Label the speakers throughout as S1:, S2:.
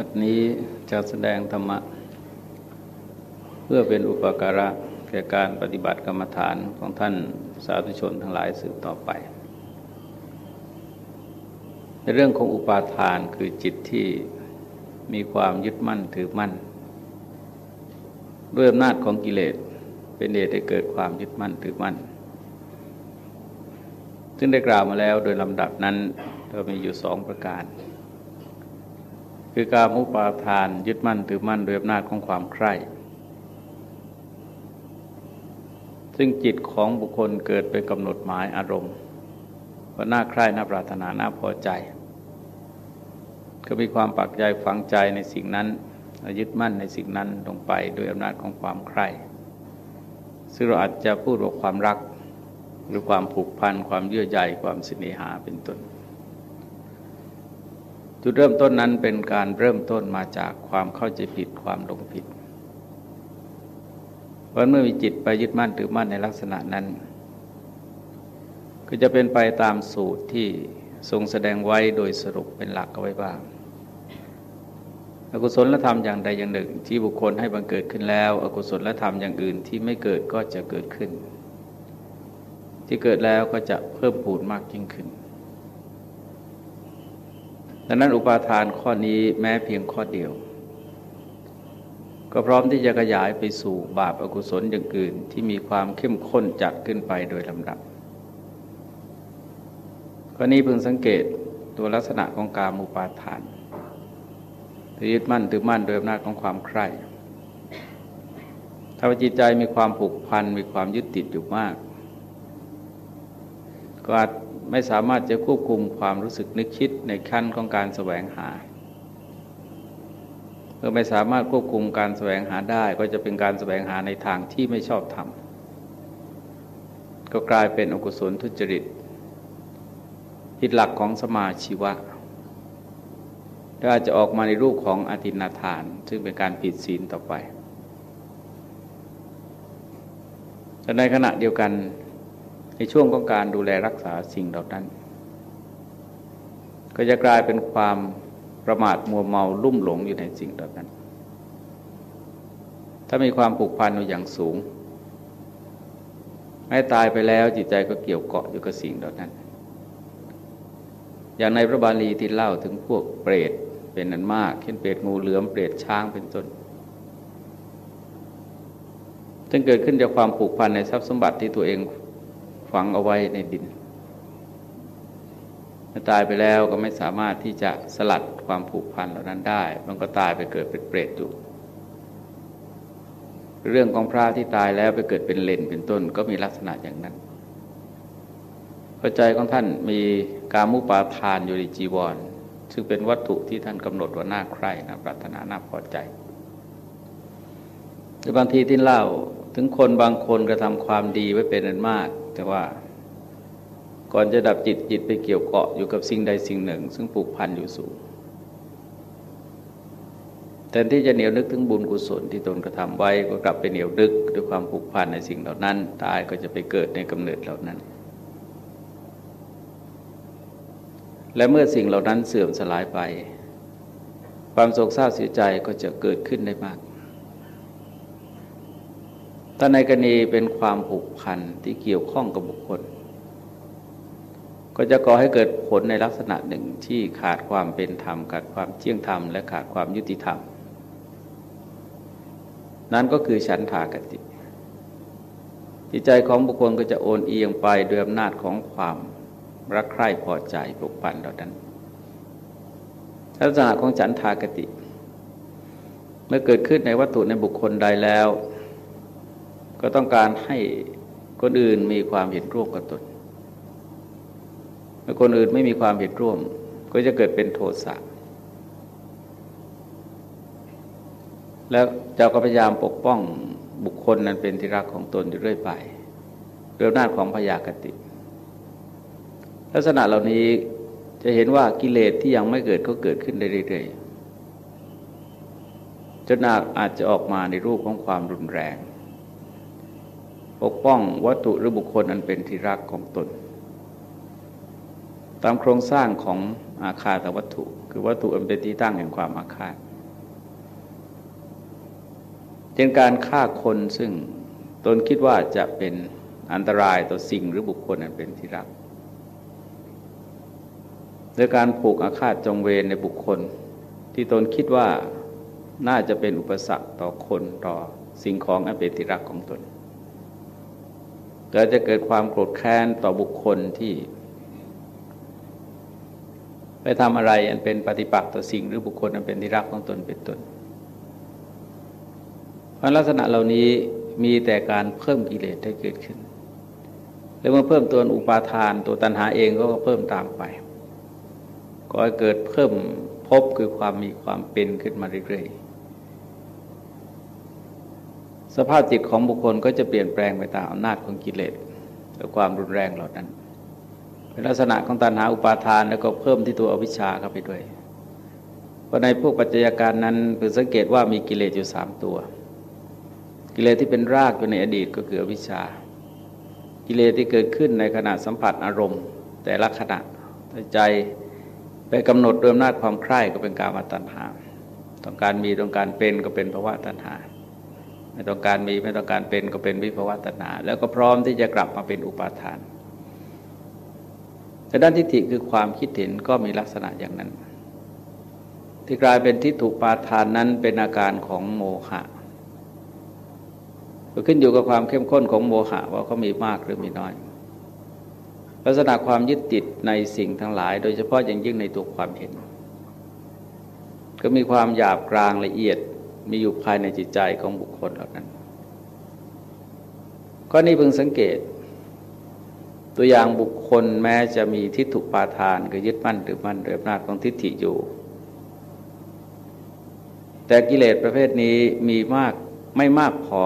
S1: วันนี้จะแสดงธรรมะ เพื่อเป็นอุปการะแก่การปฏิบัติกรรมฐานของท่านสาธุชนทั้งหลายสืบต่อไป ในเรื่องของอุปาทานคือจิตที่มีความยึดมั่นถือมั่น ด้วยอำนาจของกิเลสเป็นเหตุให้เกิดความยึดมั่นถือมั่น ซึ่งได้กล่าวมาแล้วโดยลำดับนั้นเรามีอยู่สองประการ คือการมุปาทานยึดมั่นถือมั่นโดยอำนาจของความใคร่ ซึ่งจิตของบุคคลเกิดเป็นกำหนดหมายอารมณ์ว่าน่าใคร่น่าปรารถนาน่าพอใจ ก็มีความปักใจฝังใจในสิ่งนั้นยึดมั่นในสิ่งนั้นลงไปโดยอำนาจของความใคร่ ซึ่งเราอาจจะพูดว่าความรัก หรือความผูกพันความเยื่อใยความสิเนหาเป็นต้น จุดเริ่มต้นนั้นเป็นการเริ่มต้นมาจากความเข้าใจผิดความหลงผิด เพราะเมื่อมีจิตไปยึดมั่นถือมั่นในลักษณะนั้น ก็จะเป็นไปตามสูตรที่ทรงแสดงไว้โดยสรุปเป็นหลักเอาไว้บ้างอกุศลธรรมอย่างใดอย่างหนึ่ง ที่บุคคลให้บังเกิดขึ้นแล้ว อกุศลธรรมอย่างอื่นที่ไม่เกิดก็จะเกิดขึ้น ที่เกิดแล้วก็จะเพิ่มพูนมากยิ่งขึ้น ดังนั้นอุปาทานข้อนี้แม้เพียงข้อเดียว ก็พร้อมที่จะขยายไปสู่บาปอากุศลอย่างอื่นที่มีความเข้มข้นจัดขึ้นไปโดยลำดับข้อนี้พึงสังเกตตัวลักษณะของการมุปาทานยึดมั่นถือมั่นโดยอำนาจของความใคร่ถ้าจิตใจมีความผูกพันมีความยึดติดอยู่มาก ก็อาจ ไม่สามารถจะควบคุมความรู้สึกนึกคิดในขั้นของการแสวงหาเมื่อไม่สามารถควบคุมการแสวงหาได้ก็จะเป็นการแสวงหาในทางที่ไม่ชอบทำก็กลายเป็นอกุศลทุจริตผิดหลักของสมาชีวะและอาจจะออกมาในรูปของอธินาทาน ซึ่งเป็นการผิดศีลต่อไปแต่ในขณะเดียวกัน ในช่วงของการดูแลรักษาสิ่งเหล่านั้น ก็จะกลายเป็นความประมาทมัวเมาลุ่มหลงอยู่ในสิ่งเหล่านั้น ถ้ามีความผูกพันอยู่อย่างสูงไม่ตายไปแล้วจิตใจก็เกี่ยวเกาะอยู่กับสิ่งเหล่านั้น อย่างในพระบาลีที่เล่าถึงพวกเปรตเป็นนันมากเช่นเปรตงูเหลือมเปรตช้างเป็นต้นจึงเกิดขึ้นจากความผูกพันในทรัพย์สมบัติที่ตัวเอง ฝังเอาไว้ในดินถ้าตายไปแล้วก็ไม่สามารถที่จะสลัดความผูกพันเหล่านั้นได้ มันก็ตายไปเกิดเป็นเปรตอยู่ เรื่องของพระที่ตายแล้วไปเกิดเป็นเลนเป็นต้นก็มีลักษณะอย่างนั้นพระใจของท่านมีการมุปาทานอยู่ในจีวร ซึ่งเป็นวัตถุที่ท่านกำหนดว่าน่าใคร่น่าปรารถนาน่าพอใจแต่บางทีที่เล่าถึงคนบางคนกระทำความดีไว้เป็นอันมาก แต่ว่า ก่อนจะดับจิตจิตไปเกี่ยวเกาะอยู่กับสิ่งใดสิ่งหนึ่ง ซึ่งผูกพันอยู่สูงแทนที่จะเหนียวนึกถึงบุญกุศลที่ตนกระทำไว้ก็กลับไปเหนียวนึกด้วยความผูกพันในสิ่งเหล่านั้น ตายก็จะไปเกิดในกำเนิดเหล่านั้น และเมื่อสิ่งเหล่านั้นเสื่อมสลายไป ความโศกเศร้าเสียใจก็จะเกิดขึ้นได้มาก ถ้าในกรณีเป็นความผูกพันที่เกี่ยวข้องกับบุคคล ก็จะก่อให้เกิดผลในลักษณะหนึ่งที่ขาดความเป็นธรรม ขาดความเที่ยงธรรม และขาดความยุติธรรม นั่นก็คือฉันทากติ จิตใจของบุคคลก็จะโอนเอียงไปด้วยอำนาจของความรักใคร่พอใจปลุกปั่นเหล่านั้นลักษณะของฉันทากติ เมื่อเกิดขึ้นในวัตถุในบุคคลใดแล้ว ก็ต้องการให้คนอื่นมีความเห็นร่วมกับตนเมื่อคนอื่นไม่มีความเห็นร่วม ก็จะเกิดเป็นโทสะแล้วเจ้าก็พยายามปกป้องบุคคลนั้นเป็นที่รักของตนอยู่เรื่อยไปเรื่องน้าของพยากติ ลักษณะเหล่านี้จะเห็นว่ากิเลสที่ยังไม่เกิดก็เกิดขึ้นได้เรื่อยๆจนอาจจะออกมาในรูปของความรุนแรง ปกป้องวัตถุหรือบุคคลอันเป็นที่รักของตน ตามโครงสร้างของอาคาตวัตถุ คือวัตถุอันเป็นที่ตั้งแห่งความอาฆาตเช่นการฆ่าคนซึ่งตนคิดว่าจะเป็นอันตรายต่อสิ่งหรือบุคคลนั้นเป็นที่รักโดยการผูกอาฆาตจองเวรในบุคคล ที่ตนคิดว่าน่าจะเป็นอุปสรรคต่อคนต่อสิ่งของอันเป็นที่รักของตน ก็จะเกิดความโกรธแค้นต่อบุคคลที่ ไปทำอะไรอันเป็นปฏิปักษ์ต่อสิ่งหรือบุคคลอันเป็นที่รักของตนเป็นต้นเพราะลักษณะเหล่านี้มีแต่การเพิ่มกิเลสให้เกิดขึ้น แล้วเมื่อเพิ่มตัวอุปาทานตัวตัณหาเองก็เพิ่มตามไป ก็เกิดเพิ่มพบคือความมีความเป็นขึ้นมาเรื่อยๆ สภาพจิตของบุคคลก็จะเปลี่ยนแปลงไปตามอำนาจของกิเลสและความรุนแรงเหล่านั้น เป็นลักษณะของตัณหาอุปาทานแล้วก็เพิ่มที่ตัวอวิชชาเข้าไปด้วย เพราะในพวกปัจจัยการนั้นเพื่อสังเกตว่ามีกิเลสอยู่สามตัว กิเลสที่เป็นรากอยู่ในอดีตก็คืออวิชชา กิเลสที่เกิดขึ้นในขณะสัมผัสอารมณ์ แต่ละขณะใจไปกำหนดด้วยอำนาจความใคร่ก็เป็นการมาตัณหา ต้องการมีต้องการเป็นก็เป็นภาวะตัณหา ไม่ต้องการมีไม่ต้องการเป็นก็เป็นวิภาวะตัณหาแล้วก็พร้อมที่จะกลับมาเป็นอุปาทาน แต่ด้านทิฏฐิคือความคิดเห็นก็มีลักษณะอย่างนั้น ที่กลายเป็นทิฏฐุปาทานนั้นเป็นอาการของโมหะก็ขึ้นอยู่กับความเข้มข้นของโมหะว่าเขามีมากหรือมีน้อย ลักษณะความยึดติดในสิ่งทั้งหลาย โดยเฉพาะอย่างยิ่งในตัวความเห็น ก็มีความหยาบกลางละเอียด มีอยู่ภายในจิตใจของบุคคลเหล่านั้นก็นี่เพิ่งสังเกต ตัวอย่างบุคคลแม้จะมีทิฏฐุปาทานคือยึดมั่นหรือมั่นเรืออำนาจของทิฏฐิอยู่ แต่กิเลสประเภทนี้มีมากไม่มากพอ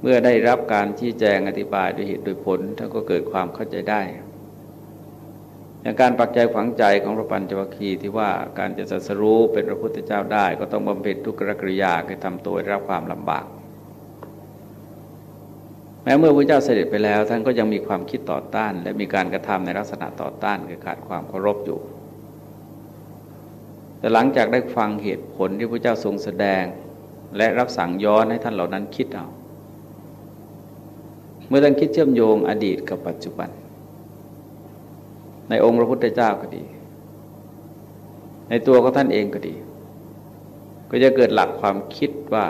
S1: เมื่อได้รับการชี้แจงอธิบายด้วยเหตุด้วยผลท่านก็เกิดความเข้าใจได้ อย่างการปักใจฝังใจของพระปัญจวัคคีย์ที่ว่าการจะสัสรู้เป็นพระพุทธเจ้าได้ ก็ต้องบำเพ็ญทุกขกริยาคือทำตัวรับความลำบาก แม้เมื่อพระเจ้าเสด็จไปแล้ว ท่านก็ยังมีความคิดต่อต้าน และมีการกระทำในลักษณะต่อต้านคือขาดความเคารพอยู่ แต่หลังจากได้ฟังเหตุผลที่พระเจ้าทรงแสดง และรับสั่งย้อนให้ท่านเหล่านั้นคิดเอาเมื่อท่านคิดเชื่อมโยงอดีตกับปัจจุบัน ในองค์พระพุทธเจ้าก็ดี ในตัวของท่านเองก็ดี ก็จะเกิดหลักความคิดว่า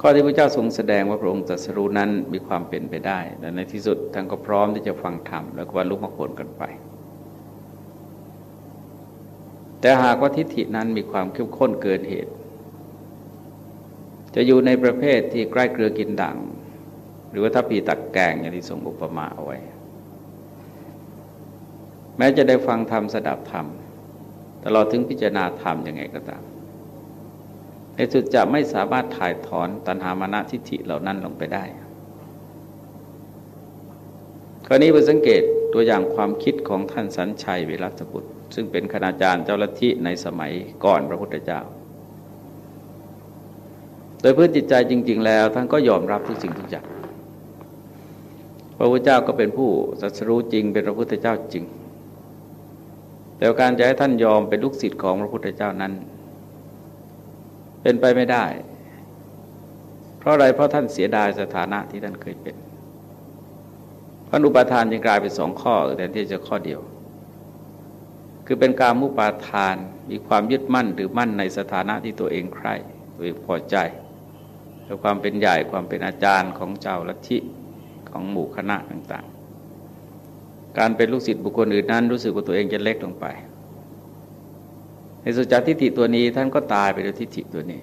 S1: ข้อที่พระเจ้าทรงแสดงว่าพระองค์ตรัสรู้นั้นมีความเป็นไปได้ และในที่สุดท่านก็พร้อมที่จะฟังธรรมแล้วก็บรรลุมรรคผลกันไป แต่หากว่าทิฏฐินั้นมีความเข้มข้นเกินเหตุ จะอยู่ในประเภทที่ใกล้เกลือกินด่างหรือว่าถ้าปีตักแกงอย่างที่ทรงอุปมาเอาไว้ แม้จะได้ฟังธรรมสดับธรรมตลอดถึงพิจารณาธรรมยังไงก็ตามในสุดจะไม่สามารถถ่ายถอนตัณหามานะทิฏฐิเหล่านั้นลงไปได้คราวนี้ไปสังเกตตัวอย่างความคิดของท่านสัญชัยเวรัตบุตร ซึ่งเป็นคณาจารย์เจ้าลัทธิในสมัยก่อนพระพุทธเจ้า โดยพื้นจิตใจจริง ๆ แล้วท่านก็ยอมรับทุกสิ่งทุกอย่างพระพุทธเจ้าก็เป็นผู้สัสรู้จริง เป็นพระพุทธเจ้าจริง แต่การจะให้ท่านยอมเป็นลูกศิษย์ของพระพุทธเจ้านั้น เป็นไปไม่ได้ เพราะอะไรเพราะท่านเสียดายสถานะที่ท่านเคยเป็นพระอุปทานจึงกลายเป็นสองข้อแต่ที่จะข้อเดียว คือเป็นการมุปาทานมีความยึดมั่นหรือมั่นในสถานะที่ตัวเองใคร่ตัวเองพอใจและความเป็นใหญ่ความเป็นอาจารย์ของเจ้าลัทธิของหมู่คณะต่างๆ การเป็นลูกศิษย์บุคคลอื่นนั้น รู้สึกว่าตัวเองจะเล็กลงไป ในสุจาทิฏฐิตัวนี้ท่านก็ตายไปด้วยทิฏฐิตัวนี้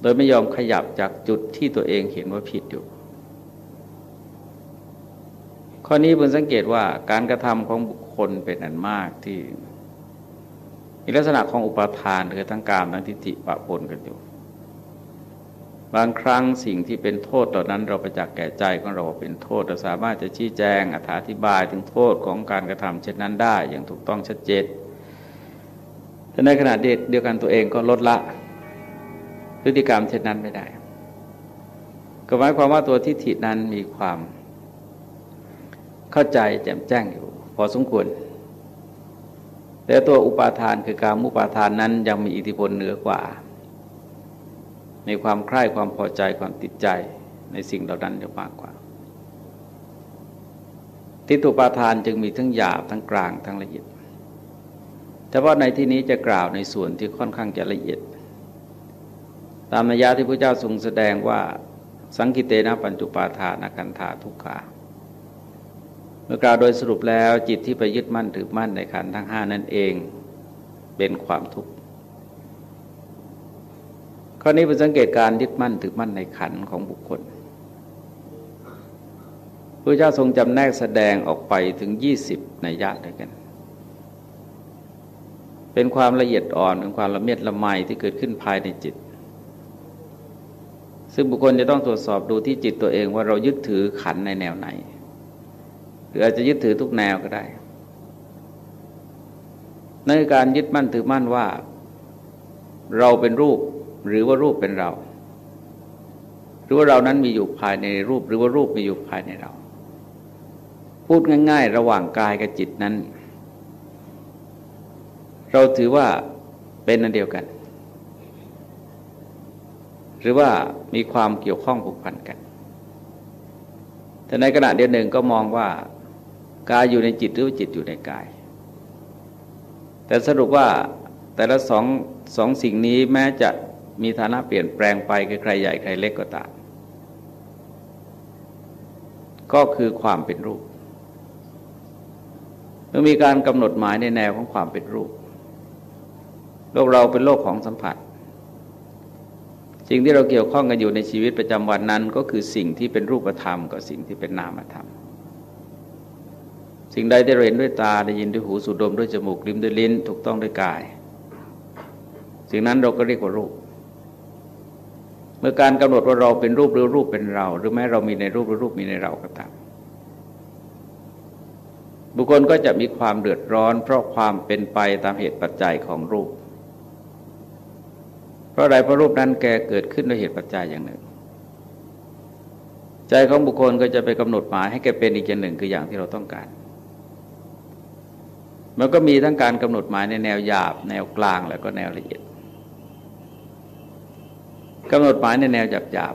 S1: โดยไม่ยอมขยับจากจุดที่ตัวเองเห็นว่าผิดอยู่ ข้อนี้เพิ่งสังเกตว่าการกระทำของบุคคลเป็นอันมากที่มีลักษณะของอุปาทานคือทั้งกามทั้งทิฏฐิปะปนกันอยู่ บางครั้งสิ่งที่เป็นโทษต่อนั้น เราประจักษ์แก่ใจของเราเป็นโทษ เราสามารถจะชี้แจงอธิบายถึงโทษของการกระทำเช่นนั้นได้อย่างถูกต้องชัดเจนแต่ในขณะเดียวกันตัวเองก็ลดละพฤติกรรมเช่นนั้นไม่ได้ ก็หมายความว่าตัวทิฏฐินั้นมีความเข้าใจแจ่มแจ้งอยู่ พอสมควร แต่ตัวอุปาทานคือการมุปาทานนั้นยังมีอิทธิพลเหนือกว่า ในความใคร่ความพอใจความติดใจในสิ่งเหล่านั้นจะมากกว่า ทิฏฐุปาทานจึงมีทั้งหยาบทั้งกลางทั้งละเอียดแต่ว่าในที่นี้จะกล่าวในส่วนที่ค่อนข้างจะละเอียด ตามนัยยะที่พระเจ้าทรงแสดงว่าสังกิเตนะปัญจุปาทานกันธาทุกขาเมื่อกล่าวโดยสรุปแล้วจิตที่ไปยึดมั่นถือมั่นในขันทั้งห้านั่นเอง เป็นความทุกข์ ข้อนี้เป็นสังเกตการยึดมั่นถือมั่นในขันของบุคคลพระเจ้าทรงจำแนกแสดงออกไปถึงยี่สิบในยะด้วยกัน เป็นความละเอียดอ่อนเป็นความละเมียดละไมที่เกิดขึ้นภายในจิต ซึ่งบุคคลจะต้องตรวจสอบดูที่จิตตัวเองว่าเรายึดถือขันในแนวไหน หรืออาจจะยึดถือทุกแนวก็ได้ในการยึดมั่นถือมั่นว่า เราเป็นรูป หรือว่ารูปเป็นเรา หรือว่าเรานั้นมีอยู่ภายในรูป หรือว่ารูปมีอยู่ภายในเรา พูดง่าย ๆ ระหว่างกายกับจิตนั้น เราถือว่าเป็นอันเดียวกัน หรือว่ามีความเกี่ยวข้องผูกพันกัน แต่ในขณะเดียวหนึ่งก็มองว่ากายอยู่ในจิตหรือจิตอยู่ในกาย แต่สรุปว่าแต่ละสองสองสิ่งนี้แม้จะ มีฐานะเปลี่ยนแปลงไปใครใหญ่ใครเล็กก็ตามก็คือความเป็นรูปเมื่อมีการกำหนดหมายในแนวของความเป็นรูป โลกเราเป็นโลกของสัมผัสสิ่งที่เราเกี่ยวข้องกันอยู่ในชีวิตประจำวันนั้น ก็คือสิ่งที่เป็นรูปธรรมกับสิ่งที่เป็นนามธรรม สิ่งใดที่เราเห็นด้วยตาได้ยินด้วยหูสูดดมด้วยจมูกลิ้มด้วยลิ้น ถูกต้องด้วยกาย สิ่งนั้นเราก็เรียกว่ารูป เมื่อการกำหนดว่าเราเป็นรูปหรือรูปเป็นเรา หรือแม้เรามีในรูปหรือรูปมีในเราก็ตามบุคคลก็จะมีความเดือดร้อน เพราะความเป็นไปตามเหตุปัจจัยของรูป เพราะอะไรเพราะรูปนั้นแกเกิดขึ้นด้วยเหตุปัจจัยอย่างหนึ่ง ใจของบุคคลก็จะไปกำหนดหมายให้แกเป็นอีกอย่างหนึ่งคืออย่างที่เราต้องการมันก็มีทั้งการกำหนดหมายในแนวหยาบ แนวกลางแล้วก็แนวละเอียด กำหนดหมายในแนวหยาบหยาบ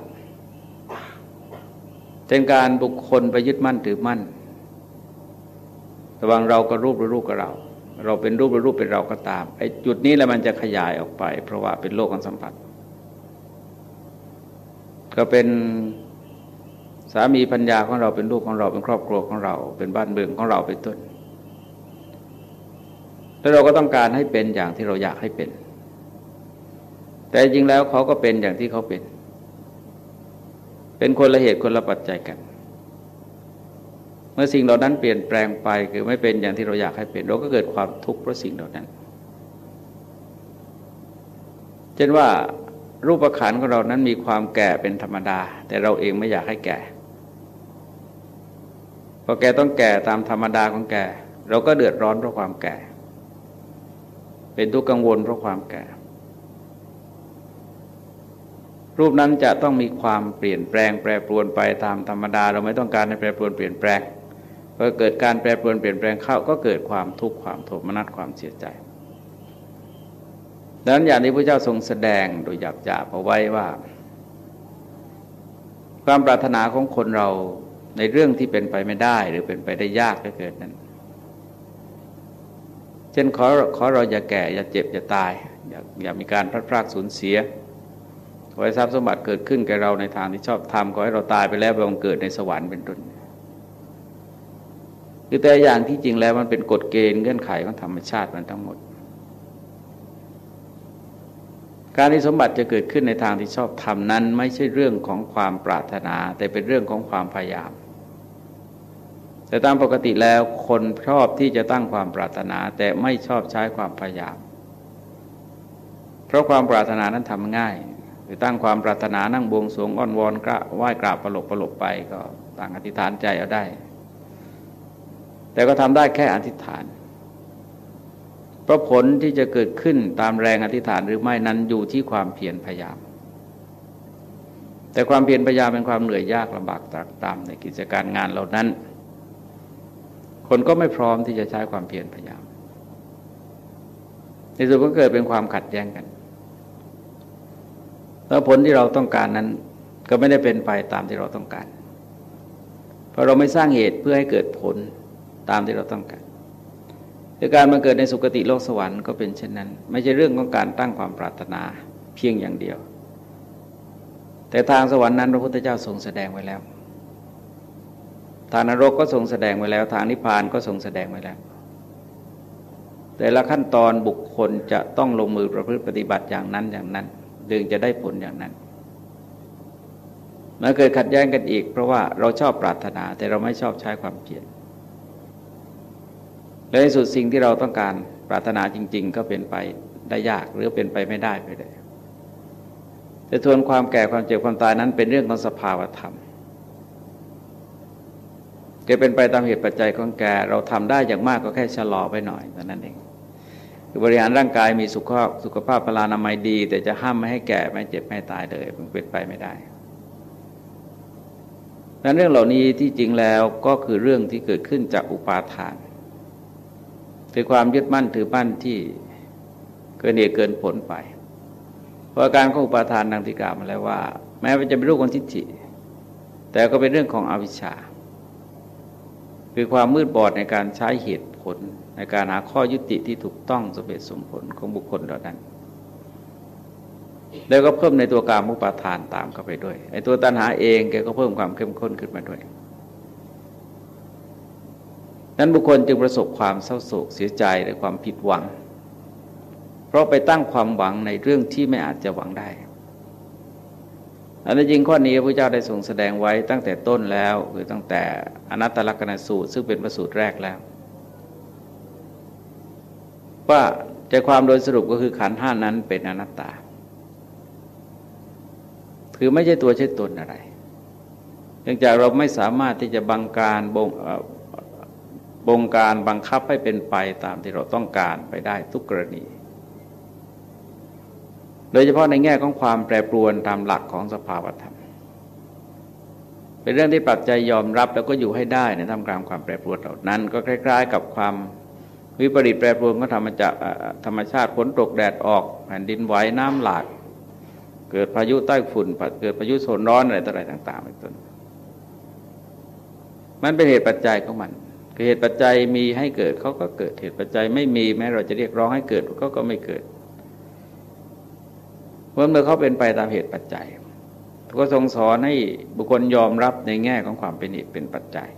S1: เป็นการบุคคลไปยึดมั่นถือมั่นระวังเราก็รูปหรือรูปกับเรา เราเป็นรูปหรือรูปเป็นเราก็ตามไอ้จุดนี้แหล้วมันจะขยายออกไป เพราะว่าเป็นโลกของสัมผัส ก็เป็นสามีพัญญาของเราเป็นลูกของเราเป็นครอบครัวของเรา เป็นบ้านเมืองของเราเป็นต้น แล้วเราก็ต้องการให้เป็นอย่างที่เราอยากให้เป็น แต่จริงแล้วเขาก็เป็นอย่างที่เขาเป็น เป็นคนละเหตุคนละปัจจัยกัน เมื่อสิ่งเหล่านั้นเปลี่ยนแปลงไปคือไม่เป็นอย่างที่เราอยากให้เป็น เราก็เกิดความทุกข์เพราะสิ่งเหล่านั้น เช่นว่ารูปขันของเรานั้นมีความแก่เป็นธรรมดา แต่เราเองไม่อยากให้แก่พอแกต้องแก่ตามธรรมดาของแก เราก็เดือดร้อนเพราะความแก่ เป็นทุกข์กังวลเพราะความแก่ รูปนั้นจะต้องมีความเปลี่ยนแปลงแปรปรวนไปตามธรรมดา เราไม่ต้องการให้แปรปรวนเปลี่ยนแปลงพอเกิดการแปรปรวนเปลี่ยนแปลงเข้าก็เกิดความทุกข์ความโทมนัสความเสียใจดังนั้นอย่างนี้พระเจ้าทรงแสดงโดยหยาบหยาบเอาไว้ว่า ความปรารถนาของคนเราในเรื่องที่เป็นไปไม่ได้หรือเป็นไปได้ยากก็เกิดนั้น เช่นขอขอเราอย่าแก่อย่าเจ็บอย่าตาย อย่าอย่ามีการพลาดพลาดสูญเสีย ขอให้ทรัพย์สมบัติเกิดขึ้นแก่เราในทางที่ชอบทำขอให้เราตายไปแล้วไปบังเกิดในสวรรค์เป็นต้นคือแต่อย่างที่จริงแล้วมันเป็นกฎเกณฑ์เงื่อนไขของธรรมชาติมันทั้งหมด การที่สมบัติจะเกิดขึ้นในทางที่ชอบทำนั้น ไม่ใช่เรื่องของความปรารถนา แต่เป็นเรื่องของความพยายาม แต่ตามปกติแล้วคนชอบที่จะตั้งความปรารถนา แต่ไม่ชอบใช้ความพยายาม เพราะความปรารถนานั้นทำง่าย หรือตั้งความปรารถนานั่งบวงสรวงอ้อนวอนกระไหว้กราบประหลบประหลบไปก็ตั้งอธิษฐานใจเอาได้ แต่ก็ทำได้แค่อธิษฐานเพราะผลที่จะเกิดขึ้นตามแรงอธิษฐานหรือไม่นั้นอยู่ที่ความเพียรพยายาม แต่ความเพียรพยายามเป็นความเหนื่อยยากลำบากตากตามในกิจการงานเหล่านั้น คนก็ไม่พร้อมที่จะใช้ความเพียรพยายาม ในสุดก็เกิดเป็นความขัดแย้งกัน แล้วผลที่เราต้องการนั้น ก็ไม่ได้เป็นไปตามที่เราต้องการ เพราะเราไม่สร้างเหตุเพื่อให้เกิดผลตามที่เราต้องการคือการมาเกิดในสุคติโลกสวรรค์ก็เป็นเช่นนั้น ไม่ใช่เรื่องของการตั้งความปรารถนาเพียงอย่างเดียว แต่ทางสวรรค์นั้นพระพุทธเจ้าทรงแสดงไว้แล้ว ทางนรกก็ทรงแสดงไว้แล้ว ทางนิพพานก็ทรงแสดงไว้แล้ว แต่ละขั้นตอนบุคคลจะต้องลงมือประพฤติปฏิบัติอย่างนั้นอย่างนั้น ดึงจะได้ผลอย่างนั้นมันเกิดขัดแย้งกันอีก เพราะว่าเราชอบปรารถนาแต่เราไม่ชอบใช้ความเพียรและในสุดสิ่งที่เราต้องการปรารถนาจริง ๆ ก็เป็นไปได้ยากหรือเป็นไปไม่ได้ไปเลยแต่ทวนความแก่ความเจ็บความตายนั้นเป็นเรื่องของสภาวธรรมเกิดเป็นไปตามเหตุปัจจัยของแกเราทำได้อย่างมากก็แค่ชะลอไปหน่อยเท่านั้นเอง คือบริหารร่างกายมีสุขภาพสุขภาพพลานามัยดี แต่จะห้ามไม่ให้แก่ไม่เจ็บไม่ตายเลยมันเป็นไปไม่ได้นั้นเรื่องเหล่านี้ที่จริงแล้วก็คือเรื่องที่เกิดขึ้นจากอุปาทานคือความยึดมั่นถือมั่นที่เกินเหตุเกินผลไป เพราะการของอุปาทานดังที่กล่าวมาแล้วว่า แม้ว่าจะเป็นรูปของทิฏฐิแต่ก็เป็นเรื่องของอวิชชา คือความมืดบอดในการใช้เหตุผล ในการหาข้อยุติที่ถูกต้องสมเหตุสมผลของบุคคลเหล่านั้น แล้วก็เพิ่มในตัวการมุปาทานตามเข้าไปด้วยไอ้ตัวตัณหาเองแกก็เพิ่มความเข้มข้นขึ้นมาด้วย นั้นบุคคลจึงประสบความเศร้าโศกเสียใจและความผิดหวัง เพราะไปตั้งความหวังในเรื่องที่ไม่อาจจะหวังได้อันนี้จริงข้อนี้พระเจ้าได้ทรงแสดงไว้ตั้งแต่ต้นแล้ว คือตั้งแต่อนัตตลกนสูตร ซึ่งเป็นประสูตรแรกแล้ว ว่าใจความโดยสรุปก็คือขันห้านั้นเป็นอนัตตา คือไม่ใช่ตัวใช่ตนอะไร เนื่องจากเราไม่สามารถที่จะบังการบงบงการบังคับให้เป็นไปตามที่เราต้องการไปได้ทุกกรณี โดยเฉพาะในแง่ของความแปรปรวนตามหลักของสภาวธรรม เป็นเรื่องที่ปัจจัยยอมรับแล้วก็อยู่ให้ได้ในท่ามกลางความแปรปรวนเหล่านั้น ก็คล้าย ๆ กับความ วิปริตแปรปรวนก็ทำมาจากธรรมชาติฝนตกแดดออกแผ่นดินไหวน้ำหลาก เกิดพายุใต้ฝุ่นเกิดพายุโซนร้อนอะไรต่างๆเป็นต้นมันเป็นเหตุปัจจัยของมันคือเหตุปัจจัยมีให้เกิดเขาก็เกิดเหตุปัจจัยไม่มีแม้เราจะเรียกร้องให้เกิดเขาก็ไม่เกิดเพราะเมื่อเขาเป็นไปตามเหตุปัจจัยก็ทรงสอนให้บุคคลยอมรับในแง่ของความเป็นเหตุเป็นปัจจัย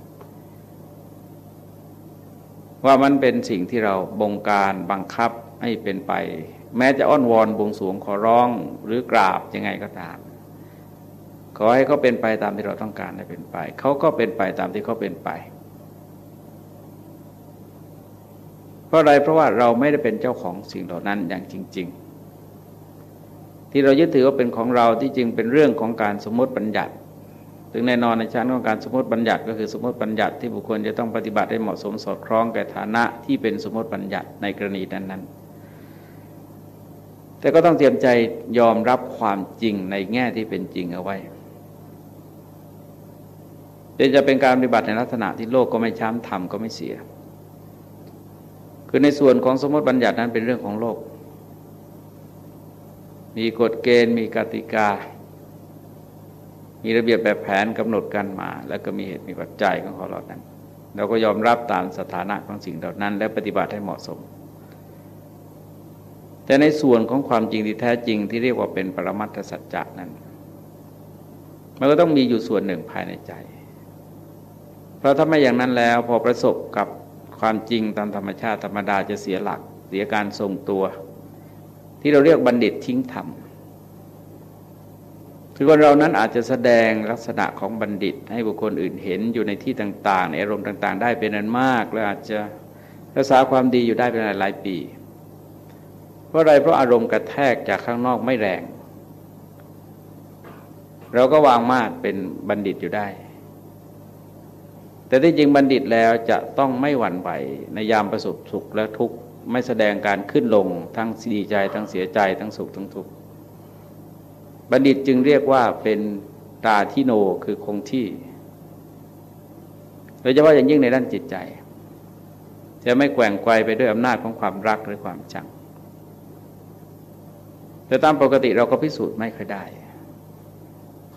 S1: ว่ามันเป็นสิ่งที่เราบงการบังคับให้เป็นไป แม้จะอ้อนวอนบวงสวงขอร้องหรือกราบยังไงก็ตาม ขอให้เขาเป็นไปตามที่เราต้องการให้เป็นไป เขาก็เป็นไปตามที่เขาเป็นไป เพราะอะไรเพราะว่าเราไม่ได้เป็นเจ้าของสิ่งเหล่านั้นอย่างจริง ๆ ที่เรายึดถือว่าเป็นของเราที่จริงเป็นเรื่องของการสมมติบัญญัติ ถึงแน่นอนในชั้นของการสมมติบัญญัติ ก็คือสมมติบัญญัติที่บุคคลจะต้องปฏิบัติให้เหมาะสมสอดคล้องแก่ฐานะที่เป็นสมมติบัญญัติในกรณีนั้นๆ แต่ก็ต้องเตรียมใจยอมรับความจริงในแง่ที่เป็นจริงเอาไว้เดี๋ยวจะเป็นการปฏิบัติในลักษณะที่โลกก็ไม่ช้ำทำก็ไม่เสีย คือในส่วนของสมมติบัญญัตินั้นเป็นเรื่องของโลก มีกฎเกณฑ์มีกติกา มีระเบียบแบบแผนกำหนดกันมา แล้วก็มีเหตุมีปัจจัยของเขาเหล่านั้น เราก็ยอมรับตามสถานะของสิ่งเหล่านั้น และปฏิบัติให้เหมาะสม แต่ในส่วนของความจริงที่แท้จริงที่เรียกว่าเป็นปรมัตถสัจจะนั้น มันก็ต้องมีอยู่ส่วนหนึ่งภายในใจ เพราะถ้าไม่อย่างนั้นแล้วพอประสบกับความจริงตามธรรมชาติธรรมดาจะเสียหลักเสียการทรงตัว ที่เราเรียกบัณฑิตทิ้งธรรม คือคนเรานั้นอาจจะแสดงลักษณะของบัณฑิต ให้บุคคลอื่นเห็นอยู่ในที่ต่างๆ ในอารมณ์ต่าง ๆ ได้เป็นนันมาก และอาจจะรักษาความดีอยู่ได้เป็นหลายปี เพราะอะไรเพราะอารมณ์กระแทกจากข้างนอกไม่แรง เราก็วางมาดเป็นบัณฑิตอยู่ได้ แต่ที่จริงบัณฑิตแล้วจะต้องไม่หวั่นไหวในยามประสบสุขและทุกข์ไม่แสดงการขึ้นลงทั้งดีใจ ทั้งเสียใจทั้งสุขทั้งทุกข์ บัณฑิตจึงเรียกว่าเป็นตาที่โนคือคงที่โดยเฉพาะอย่างยิ่งในด้านจิตใจ จะไม่แกว่งไกวไปด้วยอำนาจของความรักหรือความชัง แต่ตามปกติเราก็พิสูจน์ไม่ค่อยได้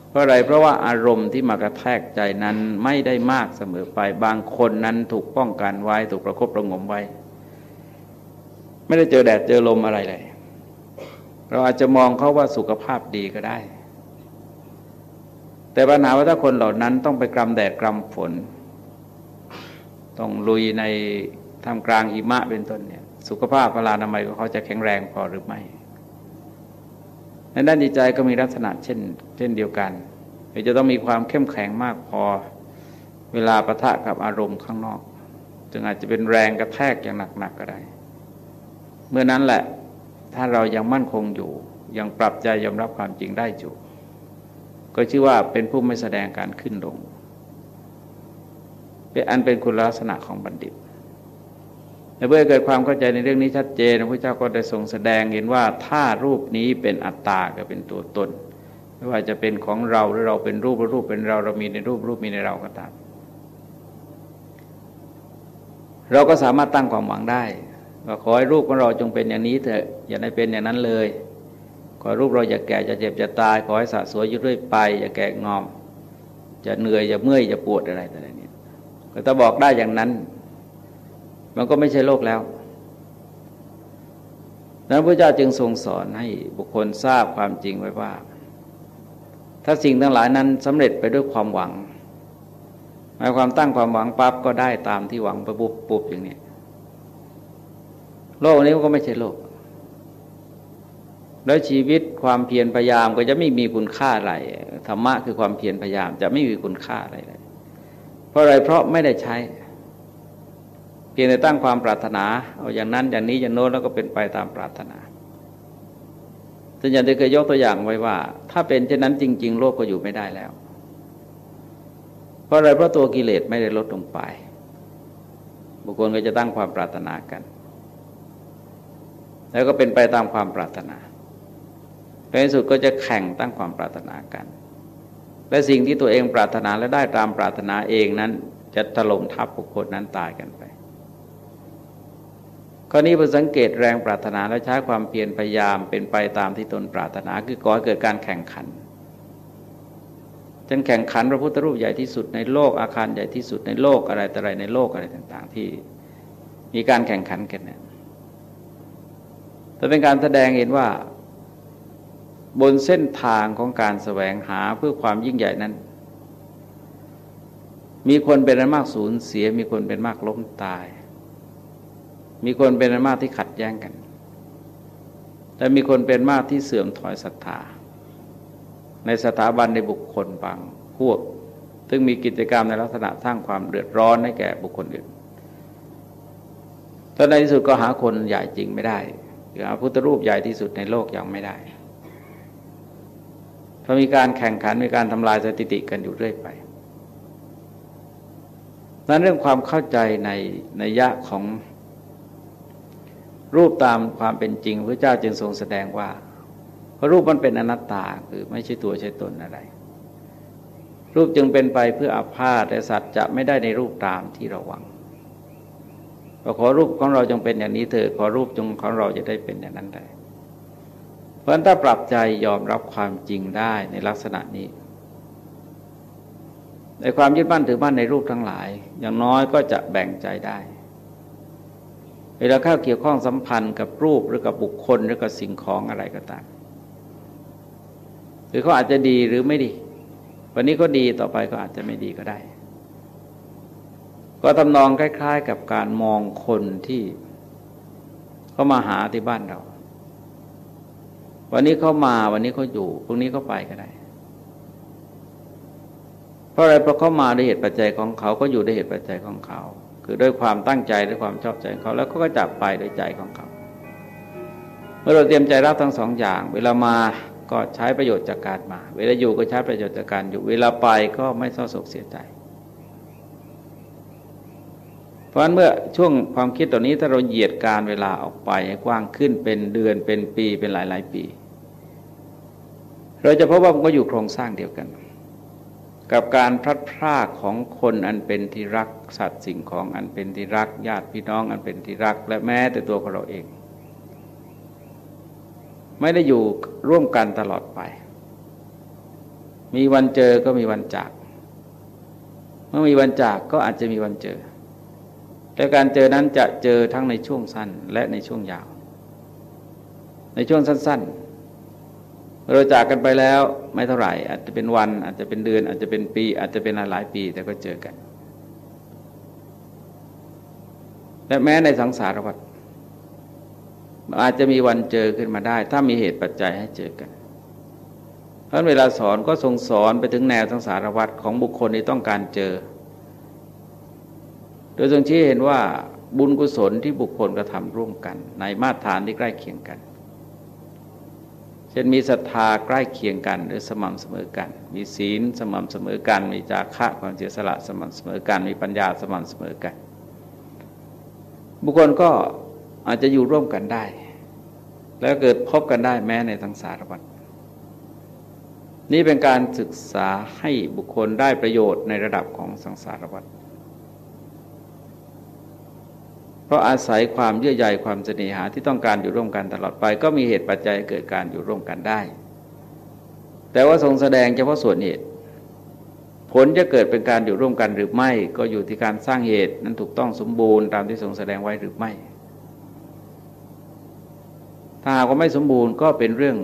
S1: เพราะอะไรเพราะว่าอารมณ์ที่มากระแทกใจนั้นไม่ได้มากเสมอไปบางคนนั้นถูกป้องกันไว้ถูกประคบประงมไว้ ไม่ได้เจอแดดเจอลมอะไรเลย เราอาจจะมองเขาว่าสุขภาพดีก็ได้ แต่ปัญหาว่าถ้าคนเหล่านั้นต้องไปกรำแดดกรำฝน ต้องลุยในทำกลางหิมะเป็นต้นเนี่ย สุขภาพพลานามัยของเขาจะแข็งแรงพอหรือไม่ในด้านจิตใจก็มีลักษณะเช่น เช่นเดียวกันจะต้องมีความเข้มแข็งมากพอเวลาประทะกับอารมณ์ข้างนอก จึงอาจจะเป็นแรงกระแทกอย่างหนักๆก็ได้ เมื่อนั้นแหละ ถ้าเรายังมั่นคงอยู่ ยังปรับใจยอมรับความจริงได้อยู่ ก็ชื่อว่าเป็นผู้ไม่แสดงการขึ้นลง เป็นอันเป็นคุณลักษณะของบัณฑิตแต่เมื่อเกิดความเข้าใจในเรื่องนี้ชัดเจนพระเจ้าก็ได้ทรงแสดงเห็นว่าถ้ารูปนี้เป็นอัตตาก็เป็นตัวตน ไม่ว่าจะเป็นของเราหรือเราเป็นรูปหรือรูปเป็นเราเรามีในรูปรูปมีในเราก็ตามเราก็สามารถตั้งความหวังได้ ว่าขอให้รูปของเราจงเป็นอย่างนี้เถอะอย่าได้เป็นอย่างนั้นเลย ขอรูปเราอย่าแก่จะเจ็บจะตาย ขอให้สะสวยอยู่เรื่อยไป อย่าแก่งอมจะเหนื่อยอย่าเมื่อยอย่าปวดอะไรแต่ละนี้ก็ถ้าบอกได้อย่างนั้น มันก็ไม่ใช่โลกแล้วนั้นพระเจ้าจึงทรงสอนให้บุคคลทราบความจริงไว้ว่า ถ้าสิ่งทั้งหลายนั้นสำเร็จไปด้วยความหวังหมายความตั้งความหวังปั๊บก็ได้ตามที่หวังไปปุ๊บปุ๊บอย่างนี้ โลกนี้ก็ไม่ใช่โลก แล้วชีวิตความเพียรพยายามก็จะไม่มีคุณค่าอะไรธรรมะคือความเพียรพยายามจะไม่มีคุณค่าอะไรเลยเพราะอะไรเพราะไม่ได้ใช้ เพียงแต่ตั้งความปรารถนาเอาอย่างนั้นอย่างนี้อย่างโน้นแล้วก็เป็นไปตามปรารถนาซึ่งอย่างที่เคยยกตัวอย่างไว้ว่า ถ้าเป็นเช่นนั้นจริง ๆ โลกก็อยู่ไม่ได้แล้ว เพราะอะไรเพราะตัวกิเลสไม่ได้ลดลงไป บุคคลก็จะตั้งความปรารถนากัน แล้วก็เป็นไปตามความปรารถนาในที่สุดก็จะแข่งตั้งความปรารถนากัน และสิ่งที่ตัวเองปรารถนาและได้ตามปรารถนาเองนั้น จะถล่มทับบุคคลนั้นตายกันไปข้อนี้เพื่อสังเกตแรงปรารถนาและใช้ความเพียรพยายามเป็นไปตามที่ตนปรารถนา คือก่อให้เกิดการแข่งขันจนแข่งขันพระพุทธรูปใหญ่ที่สุดในโลกอาคารใหญ่ที่สุดในโลกอะไรแต่อะไรในโลกอะไรต่าง ๆ ที่มีการแข่งขันกันเนี่ย แต่เป็นการแสดงเห็นว่า บนเส้นทางของการแสวงหาเพื่อความยิ่งใหญ่นั้น มีคนเป็นมากสูญเสีย มีคนเป็นมากล้มตาย มีคนเป็นมากที่ขัดแย้งกันแต่มีคนเป็นมากที่เสื่อมถอยศรัทธา ในสถาบันในบุคคลบางพวก ซึ่งมีกิจกรรมในลักษณะสร้างความเดือดร้อนให้แก่บุคคลอื่นแตอนในที่สุดก็หาคนใหญ่จริงไม่ได้ หรือหาพุทธรูปใหญ่ที่สุดในโลกยังไม่ได้เพราะมีการแข่งขันมีการทำลายสถิติกันอยู่เรื่อยไปนั้นเรื่องความเข้าใจในในยะของรูปตามความเป็นจริงพระเจ้าจึงทรงแสดงว่าพระรูปมันเป็นอนัตตาคือไม่ใช่ตัวใช่ตนอะไร รูปจึงเป็นไปเพื่ออาพาธแต่สัตว์จะไม่ได้ในรูปตามที่เราหวัง ก็ขอรูปของเราจงเป็นอย่างนี้เถิดขอรูปจงของเราจะได้เป็นอย่างนั้นได้ เพราะถ้าปรับใจยอมรับความจริงได้ในลักษณะนี้ ในความยึดมั่นถือมั่นในรูปทั้งหลาย อย่างน้อยก็จะแบ่งใจได้เวลาเข้าเกี่ยวข้องสัมพันธ์กับรูปหรือกับบุคคลหรือกับสิ่งของอะไรก็ตามหรือเขาอาจจะดีหรือไม่ดี วันนี้ก็ดีต่อไปก็อาจจะไม่ดีก็ได้ ก็ทำนองคล้าย ๆ กับการมองคนที่เขามาหาที่บ้านเรา วันนี้เขามาวันนี้เขาอยู่พรุ่งนี้เขาไปก็ได้ เพราะอะไรเพราะเขามาด้วยเหตุปัจจัยของเขาก็อยู่ด้วยเหตุปัจจัยของเขา คือด้วยความตั้งใจด้วยความชอบใจของเขา แล้วเขาก็จับไปด้วยใจของเขา เมื่อเราเตรียมใจรับทั้งสองอย่าง เวลามาก็ใช้ประโยชน์จากการมา เวลาอยู่ก็ใช้ประโยชน์จากการอยู่ เวลาไปก็ไม่เศร้าโศกเสียใจ เพ ราะฉะนั้นเมื่อช่วงความคิดตอนนี้ถ้าเราเหยียดการเวลาออกไปให้กว้างขึ้นเป็นเดือนเป็นปีเป็นหลายๆปี เราจะพบว่ามันก็อยู่โครงสร้างเดียวกัน กับการพลัดพรากของคนอันเป็นที่รักสัตว์สิ่งของอันเป็นที่รัก ญาติพี่น้องอันเป็นที่รัก และแม้แต่ตัวของเราเอง ไม่ได้อยู่ร่วมกันตลอดไป มีวันเจอก็มีวันจาก เมื่อมีวันจากก็อาจจะมีวันเจอ แต่การเจอนั้นจะเจอทั้งในช่วงสั้นและในช่วงยาว ในช่วงสั้น ๆ เราจากกันไปแล้วไม่เท่าไหร่ อาจจะเป็นวัน อาจจะเป็นเดือน อาจจะเป็นปี อาจจะเป็นหลายปีแต่ก็เจอกัน และแม้ในสังสารวัฏอาจจะมีวันเจอขึ้นมาได้ ถ้ามีเหตุปัจจัยให้เจอกัน เพราะเวลาสอนก็ทรงสอนไปถึงแนวสังสารวัฏของบุคคลที่ต้องการเจอ โดยทรงชี้เห็นว่าบุญกุศลที่บุคคลกระทำร่วมกัน ในมาตรฐานที่ใกล้เคียงกัน เช่นมีศรัทธาใกล้เคียงกันหรือสม่ำเสมอกัน มีศีลสม่ำเสมอกัน มีจาระความเสียสละสม่ำเสมอกัน มีปัญญาสม่ำเสมอกัน บุคคลก็อาจจะอยู่ร่วมกันได้ แล้วเกิดพบกันได้แม้ในสังสารวัฏนี่เป็นการศึกษาให้บุคคลได้ประโยชน์ในระดับของสังสารวัฏ เพราะอาศัยความเยื่อใยความเสน่หาที่ต้องการอยู่ร่วมกันตลอดไป ก็มีเหตุปัจจัยเกิดการอยู่ร่วมกันได้ แต่ว่าทรงแสดงเฉพาะส่วนเหตุ ผลจะเกิดเป็นการอยู่ร่วมกันหรือไม่ ก็อยู่ที่การสร้างเหตุนั้นถูกต้องสมบูรณ์ตามที่ทรงแสดงไว้หรือไม่ ถ้าหากว่าไม่สมบูรณ์ก็เป็นเรื่อง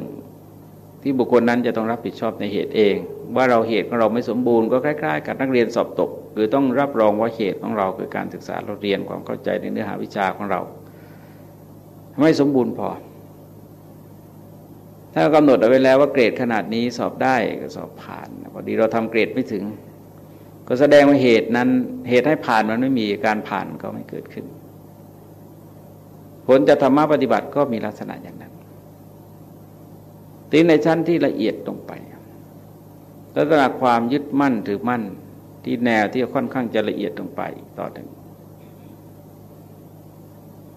S1: ที่บุคคลนั้นจะต้องรับผิดชอบในเหตุเอง ว่าเราเหตุของเราไม่สมบูรณ์ก็คล้าย ๆ กับนักเรียนสอบตก คือต้องรับรองว่าเหตุของเราคือการศึกษาเราเรียนความเข้าใจในเนื้อหาวิชาของเรา ไม่สมบูรณ์พอ ถ้ากำหนดเอาไว้แล้วว่าเกรดขนาดนี้สอบได้ก็สอบผ่านพอดีเราทำเกรดไม่ถึง ก็แสดงว่าเหตุนั้นเหตุให้ผ่านมันไม่มีการผ่านก็ไม่เกิดขึ้น ผลจะธรรมะปฏิบัติก็มีลักษณะอย่างนั้นทีในชั้นที่ละเอียดลงไปลักษณะความยึดมั่นถือมั่น ที่แนวที่ค่อนข้างจะละเอียดลงไปต่อหนึ่ง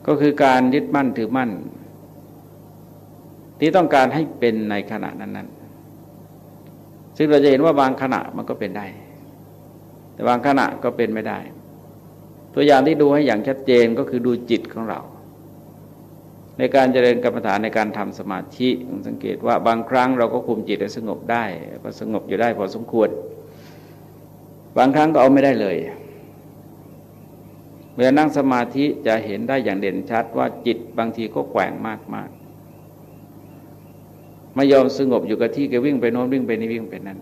S1: ก็คือการยึดมั่นถือมั่น ที่ต้องการให้เป็นในขณะนั้น ๆ ซึ่งเราจะเห็นว่าบางขณะมันก็เป็นได้ แต่บางขณะก็เป็นไม่ได้ ตัวอย่างที่ดูให้อย่างชัดเจนก็คือดูจิตของเรา ในการเจริญกรรมฐานในการทำสมาธิสังเกตว่าบางครั้งเราก็คุมจิตให้สงบได้ก็สงบอยู่ได้พอสมควร บางครั้งก็เอาไม่ได้เลย เวลานั่งสมาธิจะเห็นได้อย่างเด่นชัดว่าจิตบางทีก็แกว่งมากมากไม่ยอมสงบอยู่กับที่แกวิ่งไปโน้นวิ่งไปนี่วิ่งไปนั้น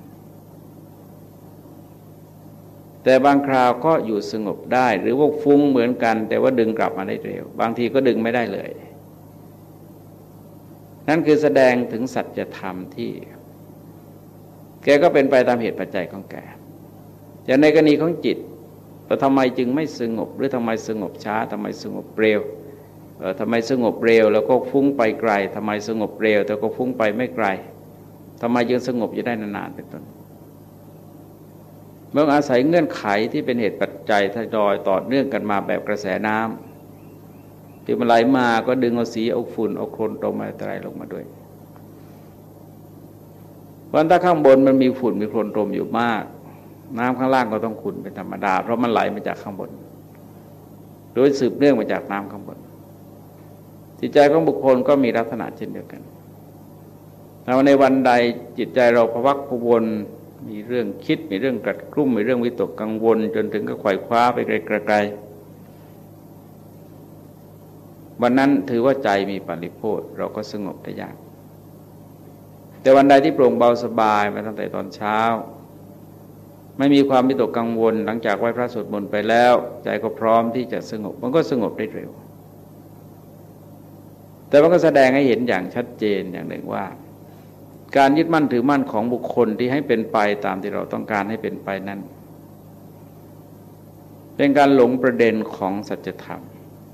S1: แต่บางคราวก็อยู่สงบได้ หรือว่าฟุ้งเหมือนกัน แต่ว่าดึงกลับมาได้เร็ว บางทีก็ดึงไม่ได้เลย นั่นคือแสดงถึงสัจธรรมที่ แกก็เป็นไปตามเหตุปัจจัยของแก อย่างในกรณีของจิตแต่ทำไมจึงไม่สงบ หรือทำไมสงบช้าทำไมสงบเร็วทำไมสงบเร็ว แล้วก็ฟุ้งไปไกลทำไมสงบเร็ว แต่ก็ฟุ้งไปไม่ไกลทำไมยังสงบอยู่ได้นานๆเป็นต้นเมื่ออาศัยเงื่อนไขที่เป็นเหตุปัจจัยทยอยต่อเนื่องกันมาแบบกระแสน้ำที่มันไหลมาก็ดึงเอาสีเอาฝุ่นเอาโคลนตรงมาอะไรลงมาด้วยวันถ้าข้างบนมันมีฝุ่นมีโคลนตมอยู่มาก น้ำข้างล่างก็ต้องขุ่นเป็นธรรมดา เพราะมันไหลมาจากข้างบน โดยสืบเนื่องมาจากน้ำข้างบนจิตใจของบุคคลก็มีลักษณะเช่นเดียวกันแล้วในวันใดจิตใจเราพวักพวนมีเรื่องคิดมีเรื่องกัดกลุ้มมีเรื่องวิตกกังวล จนถึงก็ไขว่คว้าไปไกลๆวันนั้นถือว่าใจมีปริโภทเราก็สงบได้ยาก แต่วันใดที่โปร่งเบาสบายมาตั้งแต่ตอนเช้า ไม่มีความมิตกกังวล หลังจากไหว้พระสวดมนต์ไปแล้ว ใจก็พร้อมที่จะสงบ มันก็สงบได้เร็ว แต่มันก็แสดงให้เห็นอย่างชัดเจนอย่างหนึ่งว่า การยึดมั่นถือมั่นของบุคคลที่ให้เป็นไปตามที่เราต้องการให้เป็นไปนั้น เป็นการหลงประเด็นของสัจธรรม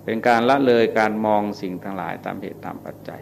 S1: เป็นการละเลยการมองสิ่งทั้งหลายตามเหตุตามปัจจัย